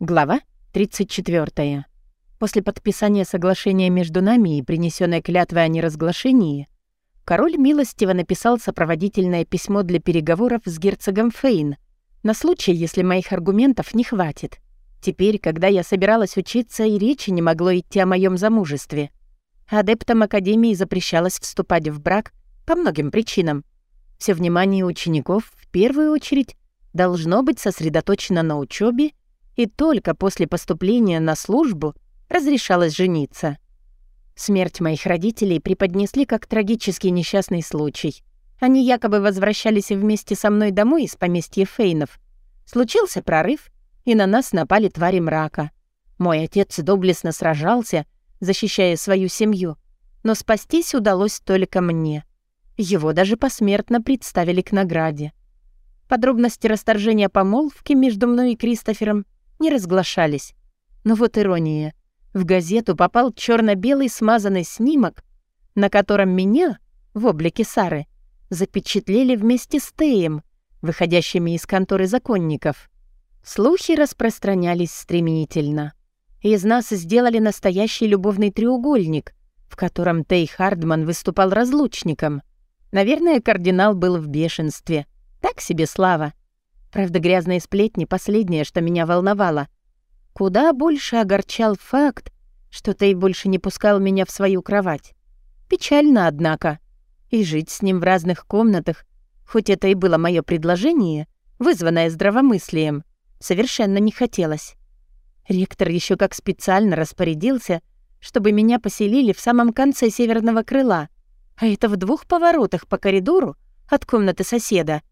Глава 34. После подписания соглашения между нами и принесенной клятвы о неразглашении, король милостиво написал сопроводительное письмо для переговоров с герцогом Фейн на случай, если моих аргументов не хватит. Теперь, когда я собиралась учиться, и речи не могло идти о моем замужестве. Адептам Академии запрещалось вступать в брак по многим причинам. Все внимание учеников, в первую очередь, должно быть сосредоточено на учебе и только после поступления на службу разрешалось жениться. Смерть моих родителей преподнесли как трагический несчастный случай. Они якобы возвращались вместе со мной домой из поместья Фейнов. Случился прорыв, и на нас напали твари мрака. Мой отец доблестно сражался, защищая свою семью, но спастись удалось только мне. Его даже посмертно представили к награде. Подробности расторжения помолвки между мной и Кристофером не разглашались. Но вот ирония. В газету попал черно белый смазанный снимок, на котором меня, в облике Сары, запечатлели вместе с Теем, выходящими из конторы законников. Слухи распространялись стремительно. Из нас сделали настоящий любовный треугольник, в котором Тей Хардман выступал разлучником. Наверное, кардинал был в бешенстве. Так себе слава. Правда, грязные сплетни — последнее, что меня волновало. Куда больше огорчал факт, что Тей больше не пускал меня в свою кровать. Печально, однако. И жить с ним в разных комнатах, хоть это и было мое предложение, вызванное здравомыслием, совершенно не хотелось. Ректор еще как специально распорядился, чтобы меня поселили в самом конце северного крыла, а это в двух поворотах по коридору от комнаты соседа,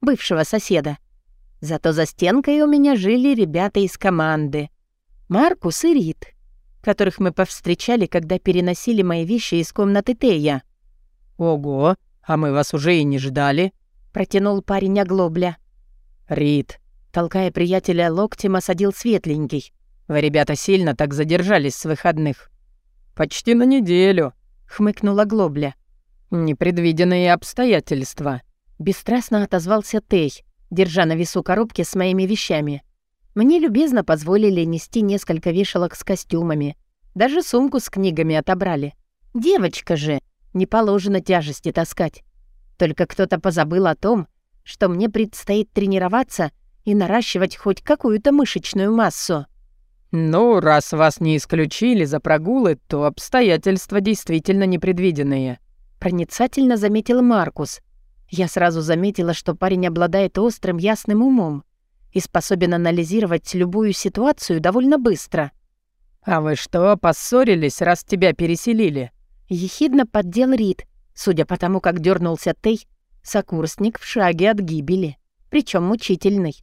бывшего соседа. Зато за стенкой у меня жили ребята из команды. Маркус и Рит, которых мы повстречали, когда переносили мои вещи из комнаты Тея. «Ого, а мы вас уже и не ждали», — протянул парень оглобля. «Рит», — толкая приятеля локтем, осадил светленький. «Вы, ребята, сильно так задержались с выходных». «Почти на неделю», — хмыкнула Глобля. «Непредвиденные обстоятельства», — бесстрастно отозвался Тей, держа на весу коробки с моими вещами. Мне любезно позволили нести несколько вешалок с костюмами. Даже сумку с книгами отобрали. Девочка же, не положено тяжести таскать. Только кто-то позабыл о том, что мне предстоит тренироваться и наращивать хоть какую-то мышечную массу. «Ну, раз вас не исключили за прогулы, то обстоятельства действительно непредвиденные», — проницательно заметил Маркус, я сразу заметила, что парень обладает острым, ясным умом и способен анализировать любую ситуацию довольно быстро. «А вы что, поссорились, раз тебя переселили?» Ехидно поддел Рид, судя по тому, как дернулся Тей, сокурсник в шаге от гибели, причем мучительный.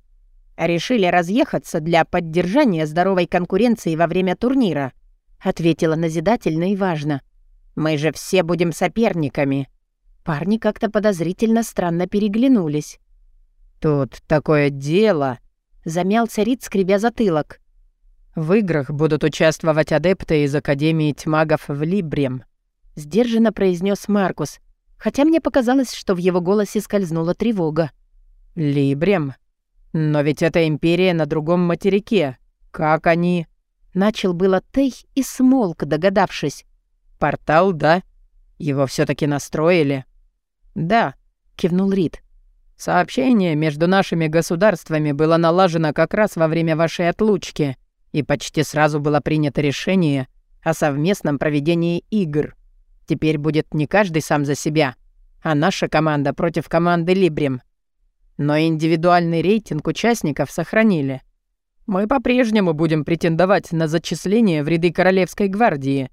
«Решили разъехаться для поддержания здоровой конкуренции во время турнира», ответила назидательно и важно. «Мы же все будем соперниками». Парни как-то подозрительно странно переглянулись. «Тут такое дело», — замялся Рид, скребя затылок. «В играх будут участвовать адепты из Академии Тьмагов в Либрем», — сдержанно произнес Маркус, хотя мне показалось, что в его голосе скользнула тревога. «Либрем? Но ведь это империя на другом материке. Как они...» Начал было Тей и смолк, догадавшись. «Портал, да? Его все таки настроили?» «Да», — кивнул Рид. «Сообщение между нашими государствами было налажено как раз во время вашей отлучки, и почти сразу было принято решение о совместном проведении игр. Теперь будет не каждый сам за себя, а наша команда против команды Либрим. Но индивидуальный рейтинг участников сохранили. Мы по-прежнему будем претендовать на зачисление в ряды Королевской гвардии,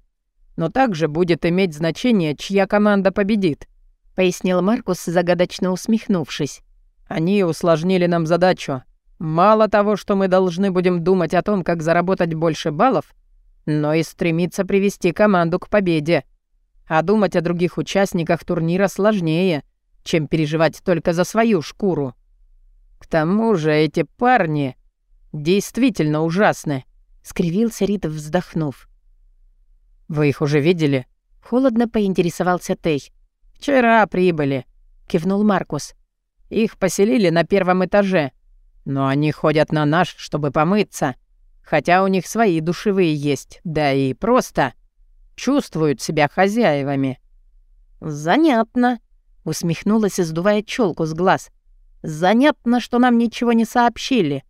но также будет иметь значение, чья команда победит. — пояснил Маркус, загадочно усмехнувшись. «Они усложнили нам задачу. Мало того, что мы должны будем думать о том, как заработать больше баллов, но и стремиться привести команду к победе. А думать о других участниках турнира сложнее, чем переживать только за свою шкуру. К тому же эти парни действительно ужасны», — скривился Рит, вздохнув. «Вы их уже видели?» — холодно поинтересовался Тей. «Вчера прибыли», — кивнул Маркус. «Их поселили на первом этаже, но они ходят на наш, чтобы помыться. Хотя у них свои душевые есть, да и просто чувствуют себя хозяевами. «Занятно», — усмехнулась, издувая челку с глаз. «Занятно, что нам ничего не сообщили».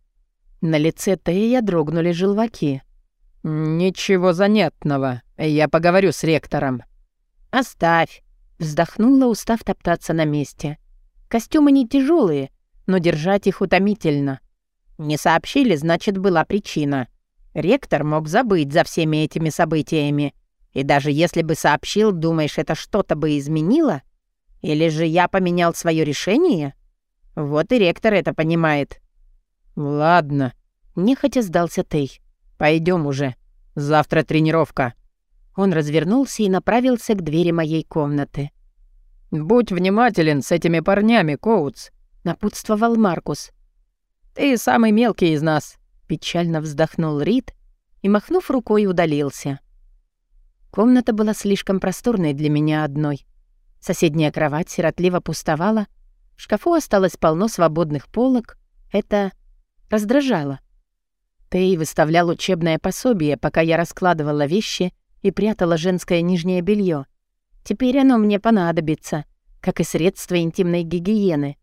На лице Тея дрогнули желваки. «Ничего занятного. Я поговорю с ректором». «Оставь», — вздохнула, устав топтаться на месте. «Костюмы не тяжелые, но держать их утомительно. Не сообщили, значит, была причина. Ректор мог забыть за всеми этими событиями. И даже если бы сообщил, думаешь, это что-то бы изменило? Или же я поменял свое решение? Вот и ректор это понимает. «Ладно», — нехотя сдался Тей. Пойдем уже. Завтра тренировка». Он развернулся и направился к двери моей комнаты. «Будь внимателен с этими парнями, Коутс», — напутствовал Маркус. «Ты самый мелкий из нас», — печально вздохнул Рид и, махнув рукой, удалился. Комната была слишком просторной для меня одной. Соседняя кровать сиротливо пустовала, в шкафу осталось полно свободных полок. Это раздражало. Тей выставлял учебное пособие, пока я раскладывала вещи и прятала женское нижнее белье. Теперь оно мне понадобится, как и средства интимной гигиены.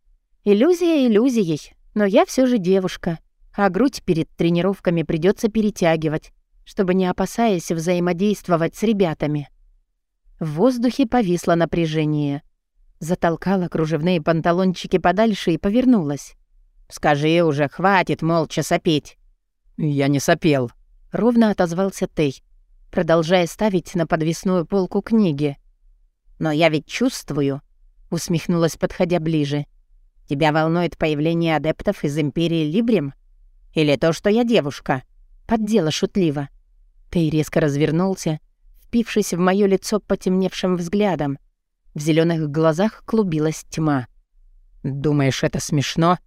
Иллюзия иллюзией, но я все же девушка, а грудь перед тренировками придется перетягивать, чтобы не опасаясь взаимодействовать с ребятами. В воздухе повисло напряжение. Затолкала кружевные панталончики подальше и повернулась. «Скажи уже, хватит молча сопеть!» «Я не сопел», — ровно отозвался Тей, продолжая ставить на подвесную полку книги. «Но я ведь чувствую», — усмехнулась, подходя ближе. «Тебя волнует появление адептов из Империи Либрим? Или то, что я девушка?» Поддела шутливо. Тей резко развернулся, впившись в моё лицо потемневшим взглядом. В зеленых глазах клубилась тьма. «Думаешь, это смешно?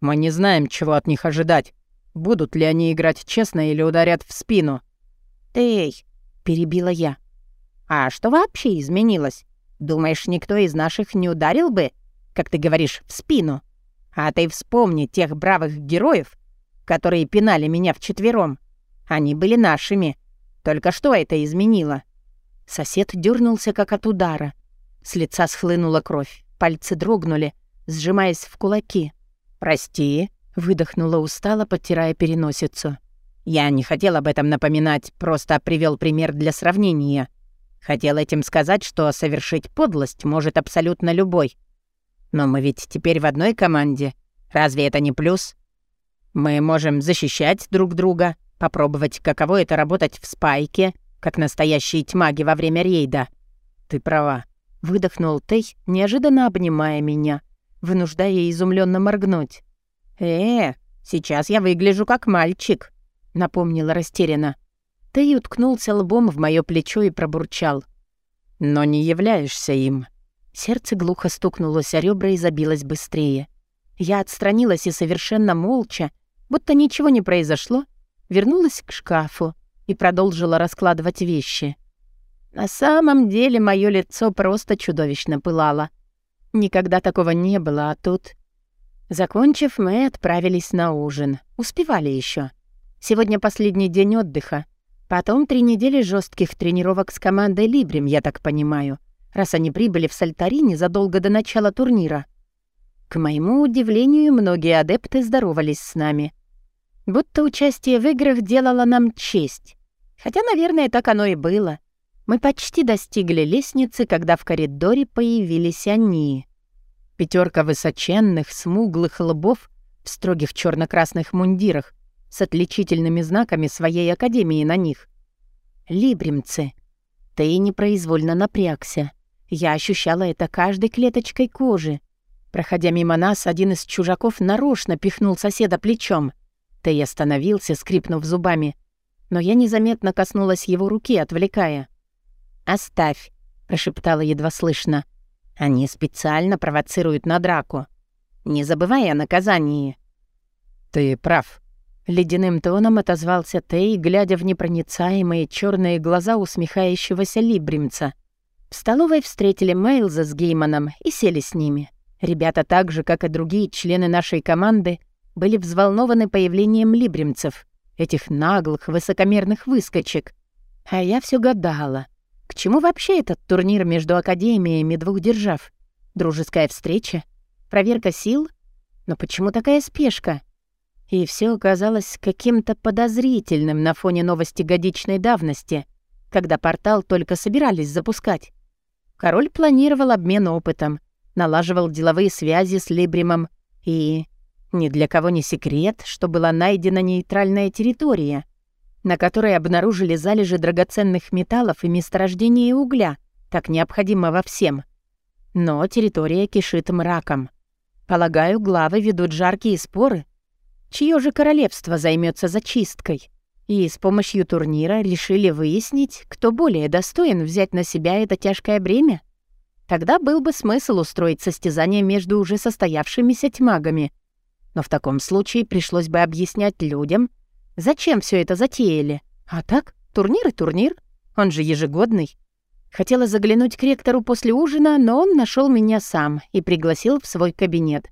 Мы не знаем, чего от них ожидать. Будут ли они играть честно или ударят в спину? «Эй!» — перебила я. «А что вообще изменилось? Думаешь, никто из наших не ударил бы, как ты говоришь, в спину? А ты вспомни тех бравых героев, которые пинали меня вчетвером. Они были нашими. Только что это изменило?» Сосед дернулся как от удара. С лица схлынула кровь, пальцы дрогнули, сжимаясь в кулаки. «Прости», Выдохнула устало, подтирая переносицу. Я не хотел об этом напоминать, просто привел пример для сравнения. Хотел этим сказать, что совершить подлость может абсолютно любой. Но мы ведь теперь в одной команде. Разве это не плюс? Мы можем защищать друг друга, попробовать, каково это работать в спайке, как настоящие тьмаги во время рейда. Ты права. Выдохнул Тей, неожиданно обнимая меня, вынуждая изумленно моргнуть. «Э, сейчас я выгляжу как мальчик», — напомнила растерянно. Ты уткнулся лбом в моё плечо и пробурчал. «Но не являешься им». Сердце глухо стукнулось, а ребра и забилось быстрее. Я отстранилась и совершенно молча, будто ничего не произошло, вернулась к шкафу и продолжила раскладывать вещи. На самом деле моё лицо просто чудовищно пылало. Никогда такого не было, а тут... Закончив, мы отправились на ужин. Успевали еще. Сегодня последний день отдыха. Потом три недели жестких тренировок с командой Либрим, я так понимаю, раз они прибыли в Сальтарине задолго до начала турнира. К моему удивлению, многие адепты здоровались с нами. Будто участие в играх делало нам честь. Хотя, наверное, так оно и было. Мы почти достигли лестницы, когда в коридоре появились они. Пятерка высоченных, смуглых лбов в строгих черно красных мундирах с отличительными знаками своей академии на них. Либримцы. Ты непроизвольно напрягся. Я ощущала это каждой клеточкой кожи. Проходя мимо нас, один из чужаков нарочно пихнул соседа плечом. Ты остановился, скрипнув зубами. Но я незаметно коснулась его руки, отвлекая. «Оставь», — прошептала едва слышно. — они специально провоцируют на драку. Не забывай о наказании». «Ты прав», — ледяным тоном отозвался Тей, глядя в непроницаемые черные глаза усмехающегося Либримца. В столовой встретили Мейлза с Гейманом и сели с ними. Ребята так же, как и другие члены нашей команды, были взволнованы появлением либримцев. этих наглых, высокомерных выскочек. А я все гадала, к чему вообще этот турнир между академиями двух держав? Дружеская встреча? Проверка сил? Но почему такая спешка? И все оказалось каким-то подозрительным на фоне новости годичной давности, когда портал только собирались запускать. Король планировал обмен опытом, налаживал деловые связи с Либримом и... Ни для кого не секрет, что была найдена нейтральная территория, на которой обнаружили залежи драгоценных металлов и месторождения угля, так необходимого всем. Но территория кишит мраком. Полагаю, главы ведут жаркие споры. Чье же королевство займется зачисткой? И с помощью турнира решили выяснить, кто более достоин взять на себя это тяжкое бремя? Тогда был бы смысл устроить состязание между уже состоявшимися тьмагами. Но в таком случае пришлось бы объяснять людям, зачем все это затеяли. А так, турнир и турнир, он же ежегодный. Хотела заглянуть к ректору после ужина, но он нашел меня сам и пригласил в свой кабинет.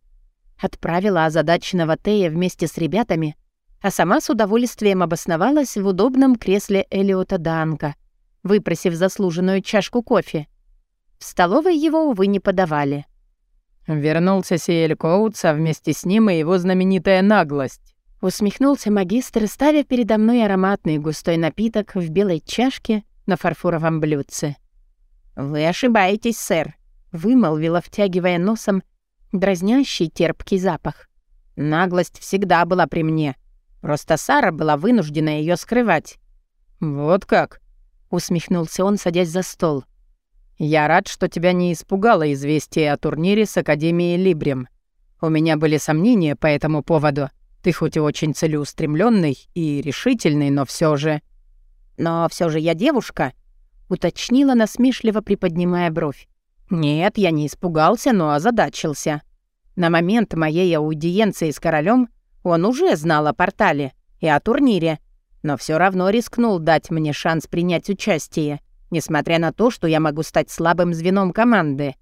Отправила озадаченного Тея вместе с ребятами, а сама с удовольствием обосновалась в удобном кресле Элиота Данка, выпросив заслуженную чашку кофе. В столовой его, увы, не подавали. Вернулся Сиэль Коутс, а вместе с ним и его знаменитая наглость. Усмехнулся магистр, ставя передо мной ароматный густой напиток в белой чашке на фарфоровом блюдце. «Вы ошибаетесь, сэр», — вымолвила, втягивая носом дразнящий терпкий запах. «Наглость всегда была при мне. Просто Сара была вынуждена ее скрывать». «Вот как?» — усмехнулся он, садясь за стол. «Я рад, что тебя не испугало известие о турнире с Академией Либрем. У меня были сомнения по этому поводу. Ты хоть и очень целеустремленный и решительный, но все же...» «Но все же я девушка», — уточнила насмешливо, приподнимая бровь. «Нет, я не испугался, но озадачился. На момент моей аудиенции с королем он уже знал о портале и о турнире, но все равно рискнул дать мне шанс принять участие несмотря на то, что я могу стать слабым звеном команды.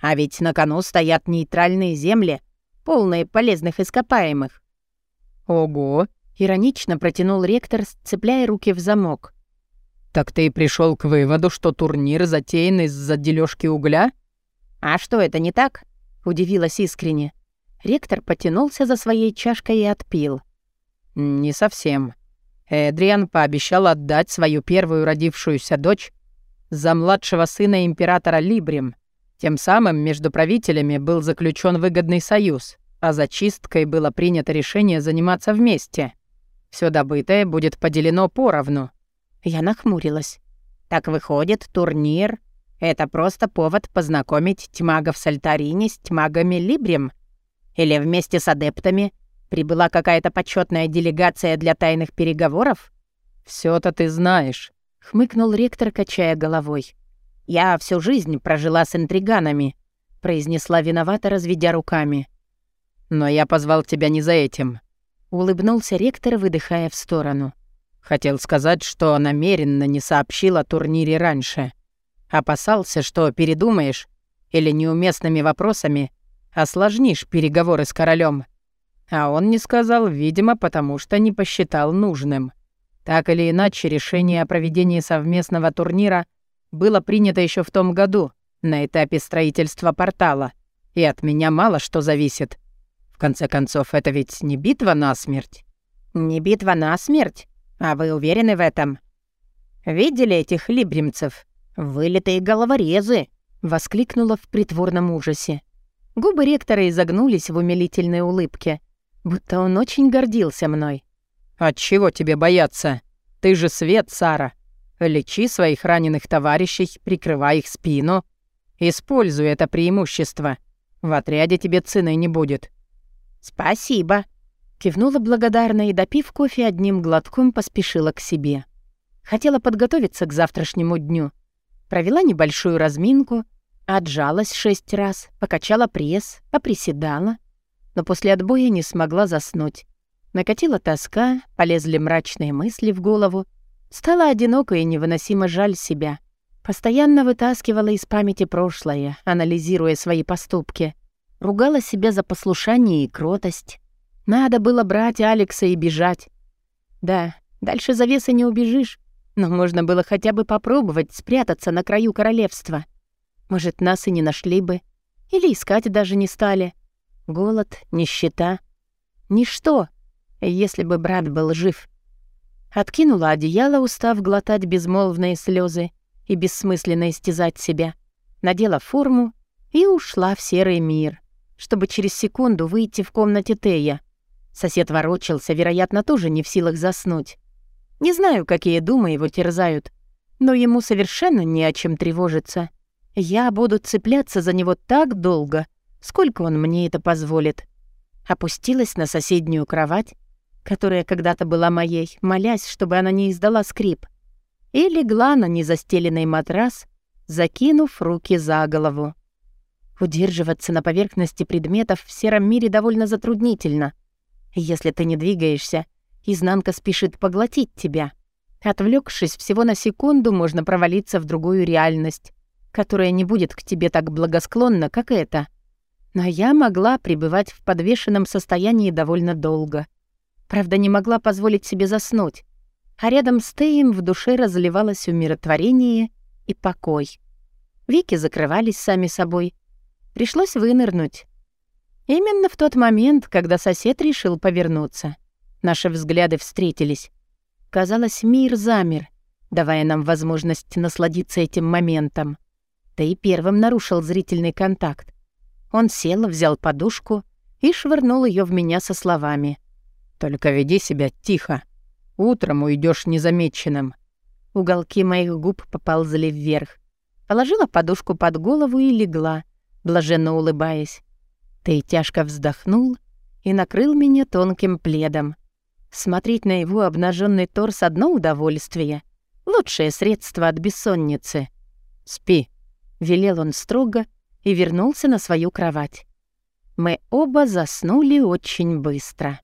А ведь на кону стоят нейтральные земли, полные полезных ископаемых. «Ого!» — иронично протянул ректор, сцепляя руки в замок. «Так ты пришел к выводу, что турнир затеян из-за дележки угля?» «А что, это не так?» — удивилась искренне. Ректор потянулся за своей чашкой и отпил. «Не совсем. Эдриан пообещал отдать свою первую родившуюся дочь за младшего сына императора Либрим. Тем самым между правителями был заключен выгодный союз, а за чисткой было принято решение заниматься вместе. Все добытое будет поделено поровну. Я нахмурилась. Так выходит, турнир — это просто повод познакомить тьмагов с Альтарине с тьмагами Либрим? Или вместе с адептами прибыла какая-то почетная делегация для тайных переговоров? все то ты знаешь хмыкнул ректор, качая головой. «Я всю жизнь прожила с интриганами», — произнесла виновато, разведя руками. «Но я позвал тебя не за этим», — улыбнулся ректор, выдыхая в сторону. «Хотел сказать, что намеренно не сообщил о турнире раньше. Опасался, что передумаешь или неуместными вопросами осложнишь переговоры с королем. А он не сказал, видимо, потому что не посчитал нужным. Так или иначе, решение о проведении совместного турнира было принято еще в том году, на этапе строительства портала, и от меня мало что зависит. В конце концов, это ведь не битва на смерть. Не битва на смерть? А вы уверены в этом? Видели этих либримцев? Вылитые головорезы! Воскликнула в притворном ужасе. Губы ректора изогнулись в умилительной улыбке, будто он очень гордился мной. «От чего тебе бояться? Ты же свет, Сара. Лечи своих раненых товарищей, прикрывай их спину. Используй это преимущество. В отряде тебе цены не будет». «Спасибо», — кивнула благодарно и, допив кофе одним глотком, поспешила к себе. Хотела подготовиться к завтрашнему дню. Провела небольшую разминку, отжалась шесть раз, покачала пресс, поприседала, но после отбоя не смогла заснуть. Накатила тоска, полезли мрачные мысли в голову. Стало одиноко и невыносимо жаль себя. Постоянно вытаскивала из памяти прошлое, анализируя свои поступки. Ругала себя за послушание и кротость. Надо было брать Алекса и бежать. Да, дальше завесы не убежишь, но можно было хотя бы попробовать спрятаться на краю королевства. Может, нас и не нашли бы. Или искать даже не стали. Голод, нищета. Ничто, если бы брат был жив. Откинула одеяло, устав глотать безмолвные слезы и бессмысленно истязать себя. Надела форму и ушла в серый мир, чтобы через секунду выйти в комнате Тея. Сосед ворочался, вероятно, тоже не в силах заснуть. Не знаю, какие думы его терзают, но ему совершенно не о чем тревожиться. Я буду цепляться за него так долго, сколько он мне это позволит. Опустилась на соседнюю кровать, которая когда-то была моей, молясь, чтобы она не издала скрип, и легла на незастеленный матрас, закинув руки за голову. Удерживаться на поверхности предметов в сером мире довольно затруднительно. Если ты не двигаешься, Изнанка спешит поглотить тебя. Отвлекшись всего на секунду, можно провалиться в другую реальность, которая не будет к тебе так благосклонна, как эта. Но я могла пребывать в подвешенном состоянии довольно долго. Правда, не могла позволить себе заснуть. А рядом с Теем в душе разливалось умиротворение и покой. Веки закрывались сами собой. Пришлось вынырнуть. Именно в тот момент, когда сосед решил повернуться. Наши взгляды встретились. Казалось, мир замер, давая нам возможность насладиться этим моментом. Да и первым нарушил зрительный контакт. Он сел, взял подушку и швырнул ее в меня со словами. «Только веди себя тихо. Утром уйдешь незамеченным». Уголки моих губ поползли вверх. Положила подушку под голову и легла, блаженно улыбаясь. Ты тяжко вздохнул и накрыл меня тонким пледом. Смотреть на его обнаженный торс — одно удовольствие. Лучшее средство от бессонницы. «Спи», — велел он строго и вернулся на свою кровать. Мы оба заснули очень быстро.